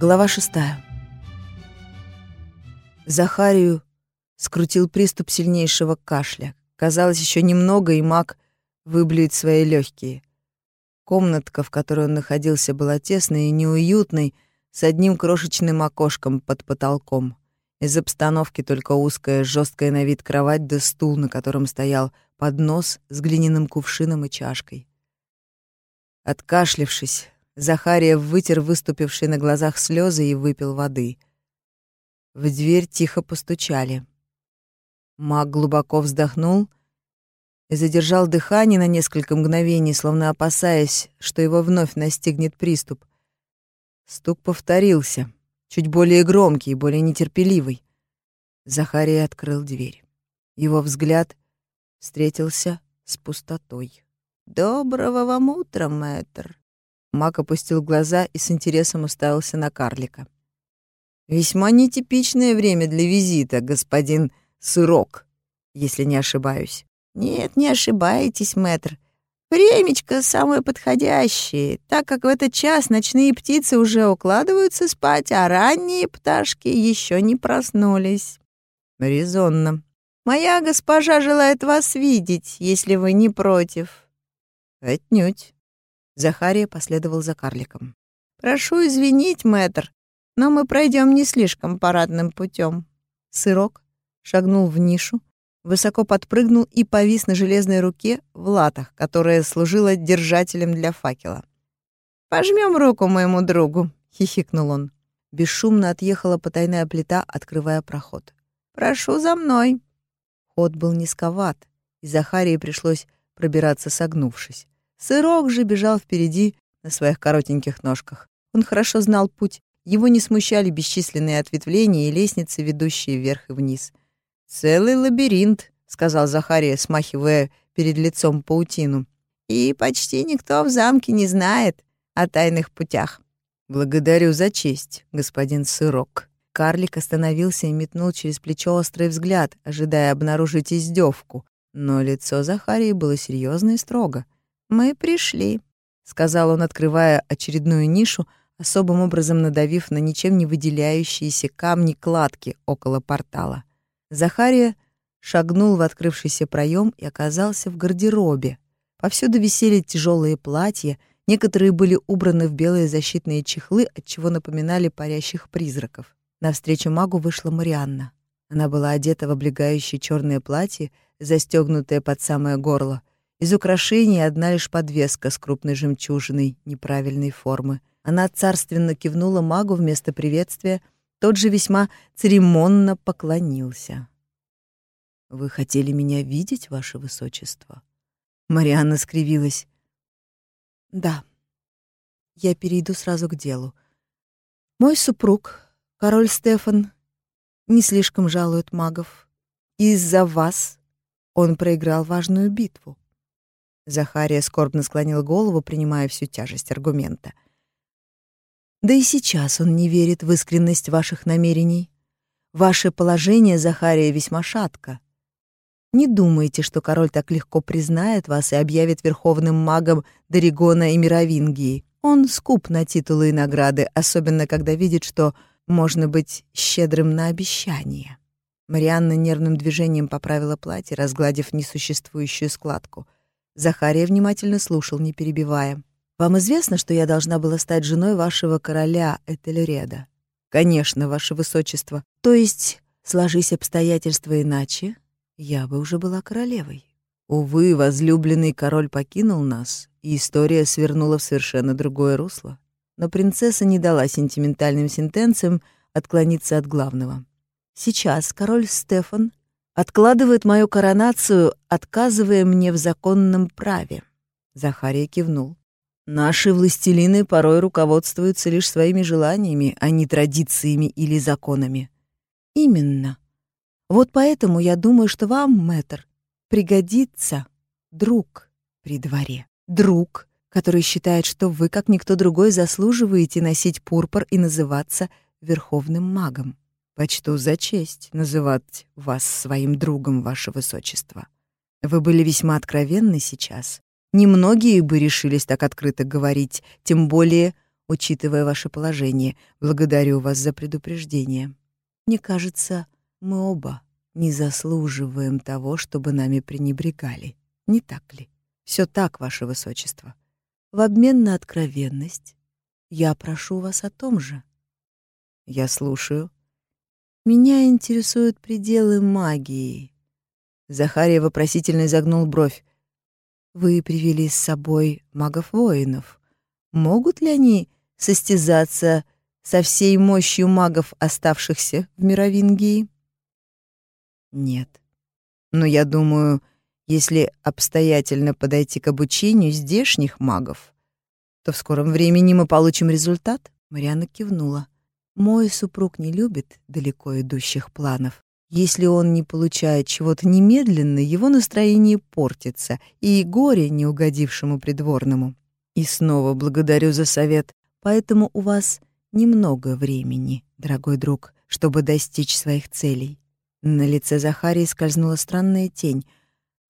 Глава шестая. Захарию скрутил приступ сильнейшего кашля. Казалось, еще немного, и маг выблюет свои легкие. Комнатка, в которой он находился, была тесной и неуютной, с одним крошечным окошком под потолком. Из обстановки только узкая, жесткая на вид кровать да стул, на котором стоял поднос с глиняным кувшином и чашкой. Откашлившись, Захария вытер выступившие на глазах слезы и выпил воды. В дверь тихо постучали. Маг глубоко вздохнул и задержал дыхание на несколько мгновений, словно опасаясь, что его вновь настигнет приступ. Стук повторился, чуть более громкий и более нетерпеливый. Захария открыл дверь. Его взгляд встретился с пустотой. «Доброго вам утра, мэтр!» Мак опустил глаза и с интересом уставился на карлика. «Весьма нетипичное время для визита, господин Сырок, если не ошибаюсь». «Нет, не ошибаетесь, мэтр. Времечко самое подходящее, так как в этот час ночные птицы уже укладываются спать, а ранние пташки еще не проснулись». «Резонно». «Моя госпожа желает вас видеть, если вы не против». «Отнюдь». Захария последовал за карликом. «Прошу извинить, мэтр, но мы пройдем не слишком парадным путем. Сырок шагнул в нишу, высоко подпрыгнул и повис на железной руке в латах, которая служила держателем для факела. «Пожмем руку моему другу», — хихикнул он. Бесшумно отъехала потайная плита, открывая проход. «Прошу за мной». Ход был низковат, и Захарии пришлось пробираться согнувшись. Сырок же бежал впереди на своих коротеньких ножках. Он хорошо знал путь, его не смущали бесчисленные ответвления и лестницы, ведущие вверх и вниз. «Целый лабиринт», — сказал Захария, смахивая перед лицом паутину. «И почти никто в замке не знает о тайных путях». «Благодарю за честь, господин Сырок». Карлик остановился и метнул через плечо острый взгляд, ожидая обнаружить издевку. Но лицо Захарии было серьезно и строго. «Мы пришли», — сказал он, открывая очередную нишу, особым образом надавив на ничем не выделяющиеся камни кладки около портала. Захария шагнул в открывшийся проем и оказался в гардеробе. Повсюду висели тяжелые платья, некоторые были убраны в белые защитные чехлы, отчего напоминали парящих призраков. Навстречу магу вышла Марианна. Она была одета в облегающее черное платье, застегнутое под самое горло, из украшений одна лишь подвеска с крупной жемчужиной неправильной формы. Она царственно кивнула магу вместо приветствия, тот же весьма церемонно поклонился. «Вы хотели меня видеть, ваше высочество?» Марианна скривилась. «Да, я перейду сразу к делу. Мой супруг, король Стефан, не слишком жалует магов. Из-за вас он проиграл важную битву. Захария скорбно склонил голову, принимая всю тяжесть аргумента. Да и сейчас он не верит в искренность ваших намерений. Ваше положение, Захария, весьма шатко. Не думайте, что король так легко признает вас и объявит верховным магом Доригона и Мировингии. Он скуп на титулы и награды, особенно когда видит, что можно быть щедрым на обещания. Марианна нервным движением поправила платье, разгладив несуществующую складку — Захария внимательно слушал, не перебивая. «Вам известно, что я должна была стать женой вашего короля Этельреда?» «Конечно, ваше высочество. То есть, сложись обстоятельства иначе, я бы уже была королевой. Увы, возлюбленный король покинул нас, и история свернула в совершенно другое русло. Но принцесса не дала сентиментальным сентенциям отклониться от главного. Сейчас король Стефан откладывает мою коронацию, отказывая мне в законном праве. Захария кивнул. Наши властелины порой руководствуются лишь своими желаниями, а не традициями или законами. Именно. Вот поэтому я думаю, что вам, мэтр, пригодится друг при дворе. Друг, который считает, что вы, как никто другой, заслуживаете носить пурпур и называться верховным магом. Почту за честь называть вас своим другом, ваше высочество. Вы были весьма откровенны сейчас. Немногие бы решились так открыто говорить, тем более учитывая ваше положение. Благодарю вас за предупреждение. Мне кажется, мы оба не заслуживаем того, чтобы нами пренебрегали. Не так ли? Все так, ваше высочество. В обмен на откровенность я прошу вас о том же. Я слушаю. Меня интересуют пределы магии. Захария вопросительно изогнул бровь. Вы привели с собой магов-воинов. Могут ли они состязаться со всей мощью магов, оставшихся в Мировингии? Нет. Но я думаю, если обстоятельно подойти к обучению здешних магов, то в скором времени мы получим результат. Мариана кивнула. Мой супруг не любит далеко идущих планов. Если он не получает чего-то немедленно, его настроение портится, и горе неугодившему придворному. И снова благодарю за совет. Поэтому у вас немного времени, дорогой друг, чтобы достичь своих целей. На лице Захарии скользнула странная тень.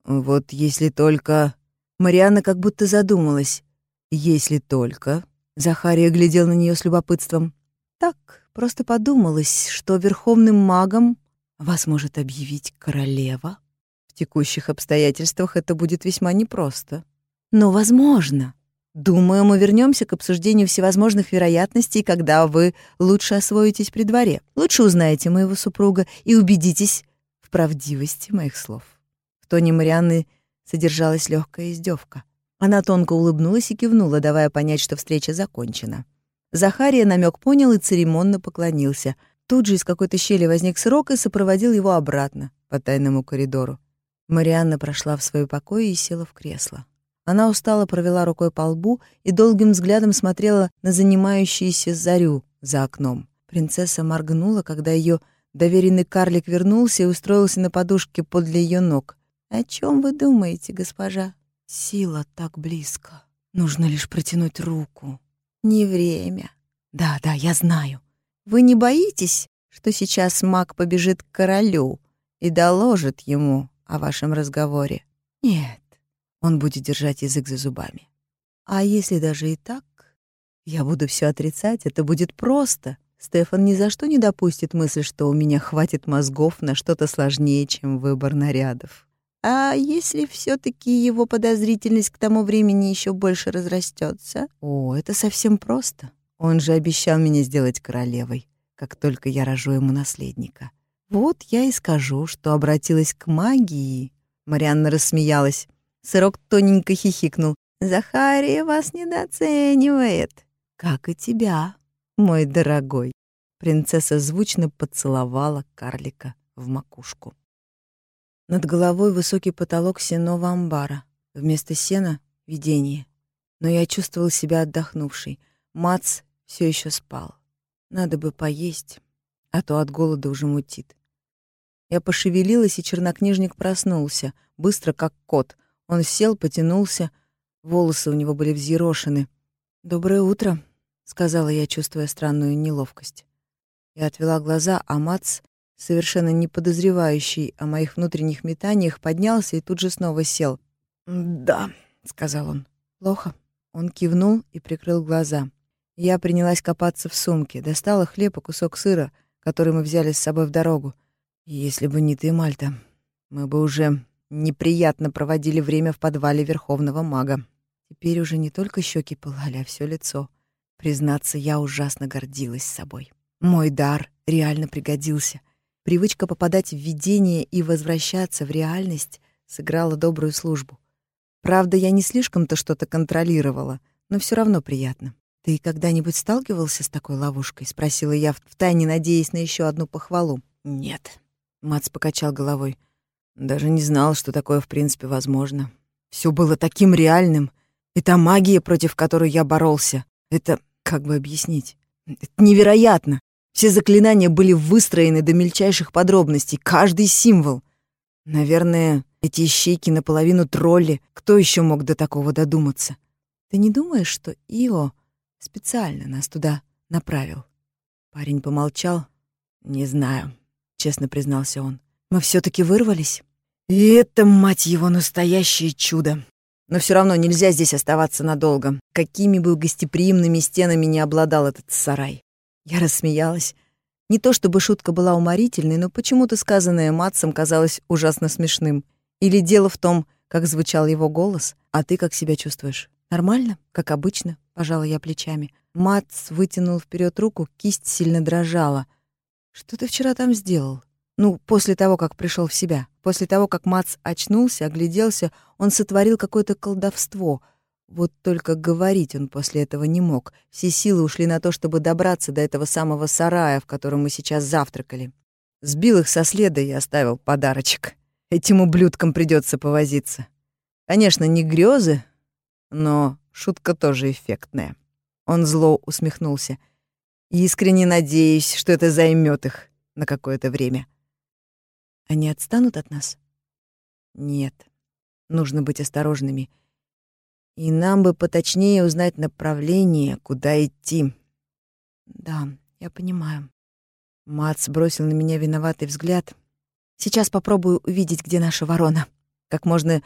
Вот если только... Марианна как будто задумалась. Если только... Захария глядел на нее с любопытством. Так, просто подумалось, что верховным магом вас может объявить королева. В текущих обстоятельствах это будет весьма непросто. Но возможно. Думаю, мы вернемся к обсуждению всевозможных вероятностей, когда вы лучше освоитесь при дворе, лучше узнаете моего супруга и убедитесь в правдивости моих слов. В тоне Марианны содержалась легкая издевка. Она тонко улыбнулась и кивнула, давая понять, что встреча закончена. Захария намек понял и церемонно поклонился — Тут же из какой-то щели возник срок и сопроводил его обратно по тайному коридору. Марианна прошла в свой покой и села в кресло. Она устало провела рукой по лбу и долгим взглядом смотрела на занимающуюся зарю за окном. Принцесса моргнула, когда ее доверенный карлик вернулся и устроился на подушке подле ее ног. «О чем вы думаете, госпожа?» «Сила так близко. Нужно лишь протянуть руку». «Не время». «Да, да, я знаю. Вы не боитесь, что сейчас маг побежит к королю и доложит ему о вашем разговоре? Нет, он будет держать язык за зубами. А если даже и так, я буду все отрицать, это будет просто. Стефан ни за что не допустит мысли, что у меня хватит мозгов на что-то сложнее, чем выбор нарядов. А если все таки его подозрительность к тому времени еще больше разрастется? О, это совсем просто. Он же обещал меня сделать королевой, как только я рожу ему наследника. Вот я и скажу, что обратилась к магии. Марианна рассмеялась. Сырок тоненько хихикнул. «Захария вас недооценивает, как и тебя, мой дорогой». Принцесса звучно поцеловала карлика в макушку. Над головой высокий потолок сеного амбара. Вместо сена — видение. Но я чувствовал себя отдохнувшей. Мац все еще спал. Надо бы поесть, а то от голода уже мутит. Я пошевелилась, и чернокнижник проснулся, быстро как кот. Он сел, потянулся, волосы у него были взъерошены. «Доброе утро», — сказала я, чувствуя странную неловкость. Я отвела глаза, а Мац, совершенно не подозревающий о моих внутренних метаниях, поднялся и тут же снова сел. «Да», — сказал он. «Плохо». Он кивнул и прикрыл глаза. Я принялась копаться в сумке, достала хлеб и кусок сыра, который мы взяли с собой в дорогу. Если бы не ты, Мальта, мы бы уже неприятно проводили время в подвале Верховного Мага. Теперь уже не только щеки пылали, а все лицо. Признаться, я ужасно гордилась собой. Мой дар реально пригодился. Привычка попадать в видение и возвращаться в реальность сыграла добрую службу. Правда, я не слишком-то что-то контролировала, но все равно приятно. «Ты когда-нибудь сталкивался с такой ловушкой?» — спросила я, втайне надеясь на еще одну похвалу. «Нет», — Мац покачал головой. «Даже не знал, что такое в принципе возможно. Все было таким реальным. Это магия, против которой я боролся. Это, как бы объяснить, это невероятно. Все заклинания были выстроены до мельчайших подробностей, каждый символ. Наверное, эти ищейки наполовину тролли. Кто еще мог до такого додуматься? Ты не думаешь, что Ио Специально нас туда направил. Парень помолчал. «Не знаю», — честно признался он. «Мы все таки вырвались?» «И это, мать его, настоящее чудо!» Но все равно нельзя здесь оставаться надолго, какими бы гостеприимными стенами не обладал этот сарай. Я рассмеялась. Не то чтобы шутка была уморительной, но почему-то сказанное Матсом казалось ужасно смешным. Или дело в том, как звучал его голос, а ты как себя чувствуешь? Нормально, как обычно, пожала я плечами. Матс вытянул вперед руку, кисть сильно дрожала. Что ты вчера там сделал? Ну, после того, как пришел в себя. После того, как Мац очнулся, огляделся, он сотворил какое-то колдовство. Вот только говорить он после этого не мог. Все силы ушли на то, чтобы добраться до этого самого сарая, в котором мы сейчас завтракали. Сбил их со следа и оставил подарочек. Этим ублюдкам придется повозиться. Конечно, не грезы, но шутка тоже эффектная. Он зло усмехнулся. Искренне надеюсь, что это займет их на какое-то время. Они отстанут от нас? Нет. Нужно быть осторожными. И нам бы поточнее узнать направление, куда идти. Да, я понимаю. Мац бросил на меня виноватый взгляд. Сейчас попробую увидеть, где наша ворона. Как можно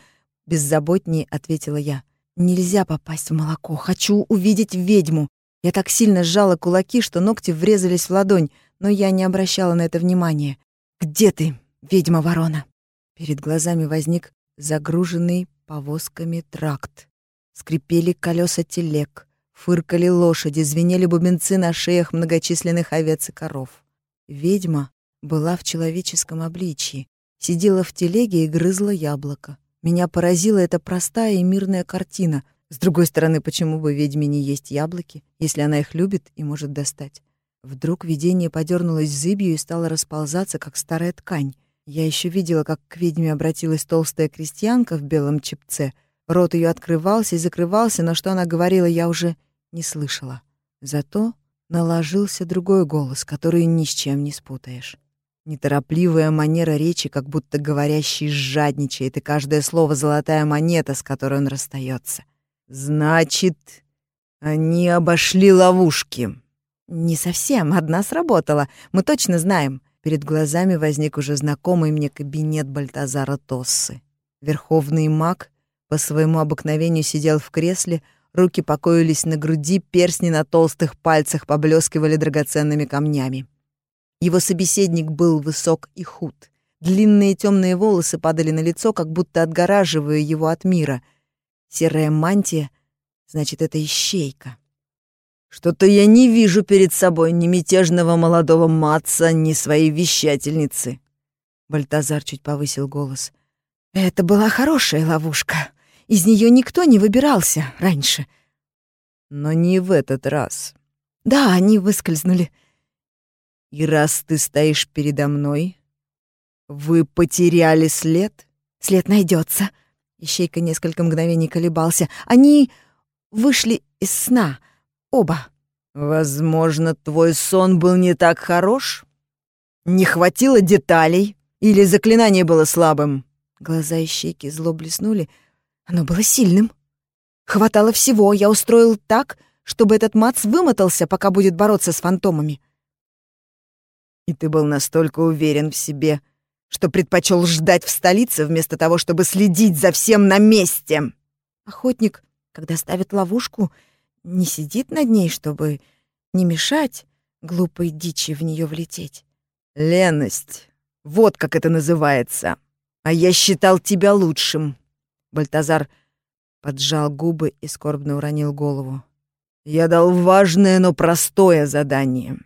беззаботнее ответила я. Нельзя попасть в молоко. Хочу увидеть ведьму. Я так сильно сжала кулаки, что ногти врезались в ладонь, но я не обращала на это внимания. «Где ты?» ведьма-ворона. Перед глазами возник загруженный повозками тракт. Скрипели колеса телег, фыркали лошади, звенели бубенцы на шеях многочисленных овец и коров. Ведьма была в человеческом обличье, сидела в телеге и грызла яблоко. Меня поразила эта простая и мирная картина. С другой стороны, почему бы ведьме не есть яблоки, если она их любит и может достать? Вдруг видение подернулось зыбью и стало расползаться, как старая ткань. Я еще видела, как к ведьме обратилась толстая крестьянка в белом чепце. Рот ее открывался и закрывался, но что она говорила, я уже не слышала. Зато наложился другой голос, который ни с чем не спутаешь. Неторопливая манера речи, как будто говорящий жадничает, и каждое слово — золотая монета, с которой он расстается. «Значит, они обошли ловушки». «Не совсем. Одна сработала. Мы точно знаем. Перед глазами возник уже знакомый мне кабинет Бальтазара Тоссы. Верховный маг по своему обыкновению сидел в кресле, руки покоились на груди, перстни на толстых пальцах поблескивали драгоценными камнями. Его собеседник был высок и худ. Длинные темные волосы падали на лицо, как будто отгораживая его от мира. Серая мантия, значит, это ищейка. Что-то я не вижу перед собой ни мятежного молодого матца, ни своей вещательницы. Бальтазар чуть повысил голос. Это была хорошая ловушка. Из нее никто не выбирался раньше. Но не в этот раз. Да, они выскользнули. И раз ты стоишь передо мной, вы потеряли след? След найдется. Ищейка несколько мгновений колебался. Они вышли из сна — Оба. Возможно, твой сон был не так хорош? Не хватило деталей? Или заклинание было слабым? Глаза и щеки зло блеснули. Оно было сильным. Хватало всего. Я устроил так, чтобы этот Мац вымотался, пока будет бороться с фантомами. И ты был настолько уверен в себе, что предпочел ждать в столице вместо того, чтобы следить за всем на месте. Охотник, когда ставит ловушку, не сидит над ней, чтобы не мешать глупой дичи в нее влететь. Ленность. Вот как это называется. А я считал тебя лучшим. Бальтазар поджал губы и скорбно уронил голову. Я дал важное, но простое задание.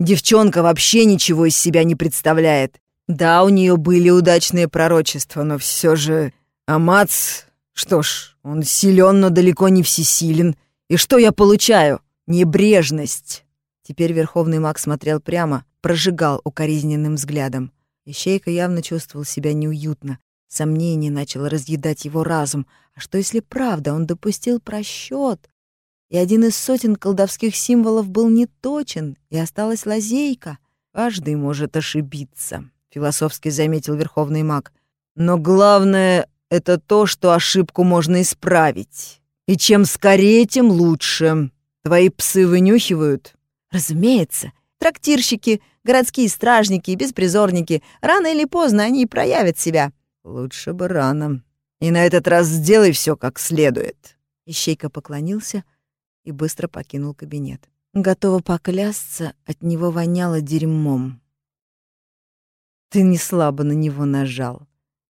Девчонка вообще ничего из себя не представляет. Да, у нее были удачные пророчества, но все же... Амац... Что ж, он силен, но далеко не всесилен. И что я получаю? Небрежность. Теперь Верховный маг смотрел прямо, прожигал укоризненным взглядом. Ищейка явно чувствовал себя неуютно. Сомнение начало разъедать его разум. А что если правда, он допустил просчет? И один из сотен колдовских символов был неточен, и осталась лазейка. Каждый может ошибиться, философски заметил Верховный маг. Но главное — это то, что ошибку можно исправить. И чем скорее, тем лучше. Твои псы вынюхивают?» «Разумеется. Трактирщики, городские стражники, беспризорники. Рано или поздно они проявят себя». «Лучше бы рано. И на этот раз сделай все как следует». Ищейка поклонился и быстро покинул кабинет. Готова поклясться, от него воняло дерьмом. Ты не слабо на него нажал.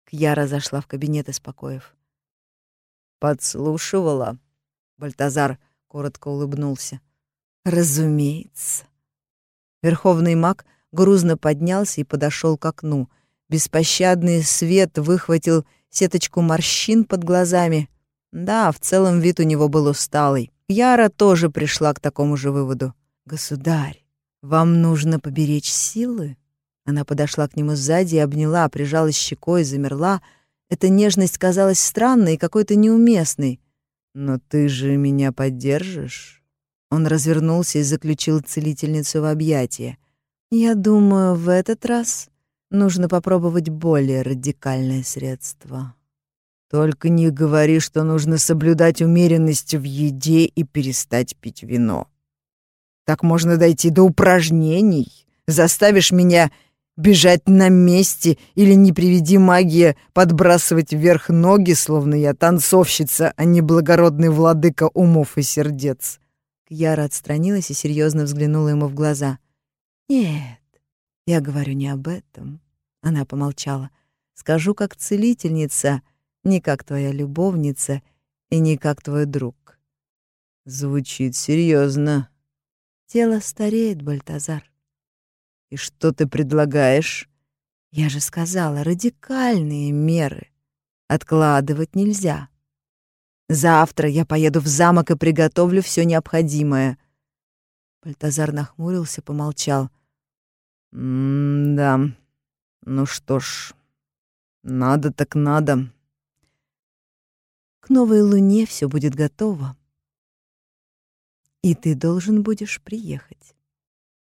Кьяра зашла в кабинет из покоев. «Подслушивала?» Бальтазар коротко улыбнулся. «Разумеется». Верховный маг грузно поднялся и подошел к окну. Беспощадный свет выхватил сеточку морщин под глазами. Да, в целом вид у него был усталый. Яра тоже пришла к такому же выводу. «Государь, вам нужно поберечь силы?» Она подошла к нему сзади и обняла, прижалась щекой, замерла. Эта нежность казалась странной и какой-то неуместной. «Но ты же меня поддержишь?» Он развернулся и заключил целительницу в объятия. «Я думаю, в этот раз нужно попробовать более радикальное средство». «Только не говори, что нужно соблюдать умеренность в еде и перестать пить вино. Так можно дойти до упражнений. Заставишь меня бежать на месте или, не приведи магия, подбрасывать вверх ноги, словно я танцовщица, а не благородный владыка умов и сердец». Кьяра отстранилась и серьезно взглянула ему в глаза. «Нет, я говорю не об этом». Она помолчала. «Скажу как целительница, не как твоя любовница и не как твой друг». Звучит серьезно. Тело стареет, Бальтазар. И что ты предлагаешь? Я же сказала, радикальные меры. Откладывать нельзя. Завтра я поеду в замок и приготовлю все необходимое. Бальтазар нахмурился, помолчал. «М-да. Ну что ж, надо так надо. К новой луне все будет готово. И ты должен будешь приехать.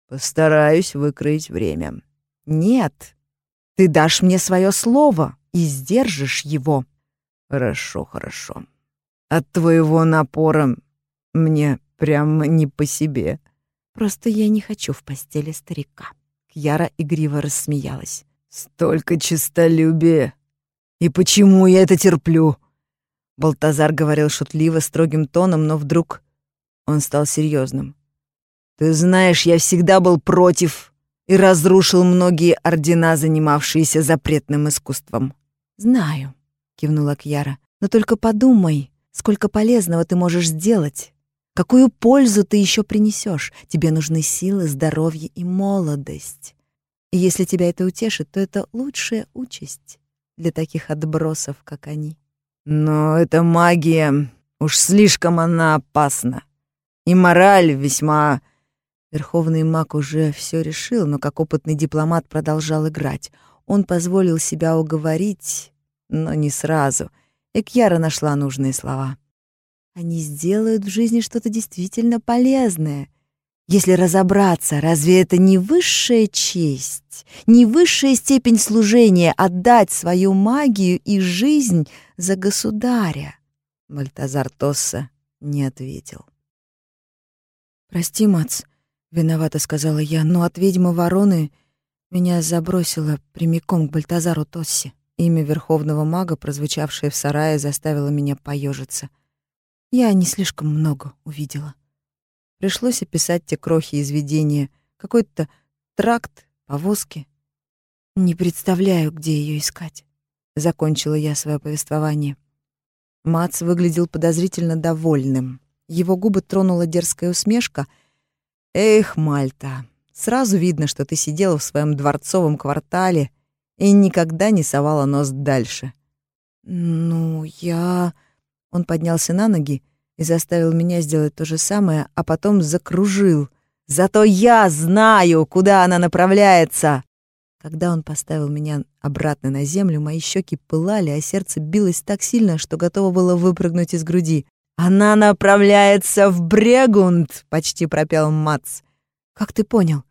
Постараюсь выкроить время. Нет, ты дашь мне свое слово и сдержишь его. Хорошо, хорошо. От твоего напора мне прям не по себе. Просто я не хочу в постели старика. Кьяра игриво рассмеялась. Столько честолюбия. И почему я это терплю? Балтазар говорил шутливо, строгим тоном, но вдруг он стал серьезным. Ты знаешь, я всегда был против и разрушил многие ордена, занимавшиеся запретным искусством. Знаю, кивнула Кьяра. Но только подумай, Сколько полезного ты можешь сделать? Какую пользу ты еще принесешь? Тебе нужны силы, здоровье и молодость. И если тебя это утешит, то это лучшая участь для таких отбросов, как они. Но эта магия, уж слишком она опасна. И мораль весьма... Верховный маг уже все решил, но как опытный дипломат продолжал играть. Он позволил себя уговорить, но не сразу — и Кьяра нашла нужные слова. Они сделают в жизни что-то действительно полезное. Если разобраться, разве это не высшая честь, не высшая степень служения отдать свою магию и жизнь за государя? Бальтазар Тосса не ответил. «Прости, Мац», — виновато сказала я, «но от ведьмы вороны меня забросило прямиком к Бальтазару Тоссе». Имя верховного мага, прозвучавшее в сарае, заставило меня поежиться. Я не слишком много увидела. Пришлось описать те крохи из видения, какой-то тракт, повозки. Не представляю, где ее искать. Закончила я свое повествование. Мац выглядел подозрительно довольным. Его губы тронула дерзкая усмешка. «Эх, Мальта, сразу видно, что ты сидела в своем дворцовом квартале и никогда не совала нос дальше. «Ну, я...» Он поднялся на ноги и заставил меня сделать то же самое, а потом закружил. «Зато я знаю, куда она направляется!» Когда он поставил меня обратно на землю, мои щеки пылали, а сердце билось так сильно, что готово было выпрыгнуть из груди. «Она направляется в Брегунд!» — почти пропел Мац. «Как ты понял?»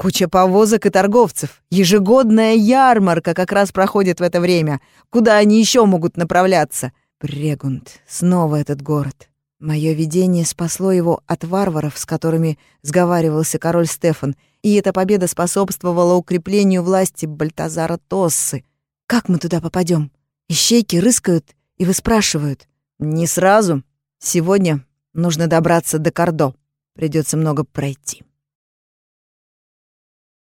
Куча повозок и торговцев. Ежегодная ярмарка как раз проходит в это время. Куда они еще могут направляться? Прегунд. Снова этот город. Мое видение спасло его от варваров, с которыми сговаривался король Стефан, и эта победа способствовала укреплению власти Бальтазара Тоссы. Как мы туда попадем? Ищейки рыскают и выспрашивают. Не сразу. Сегодня нужно добраться до Кордо. Придется много пройти.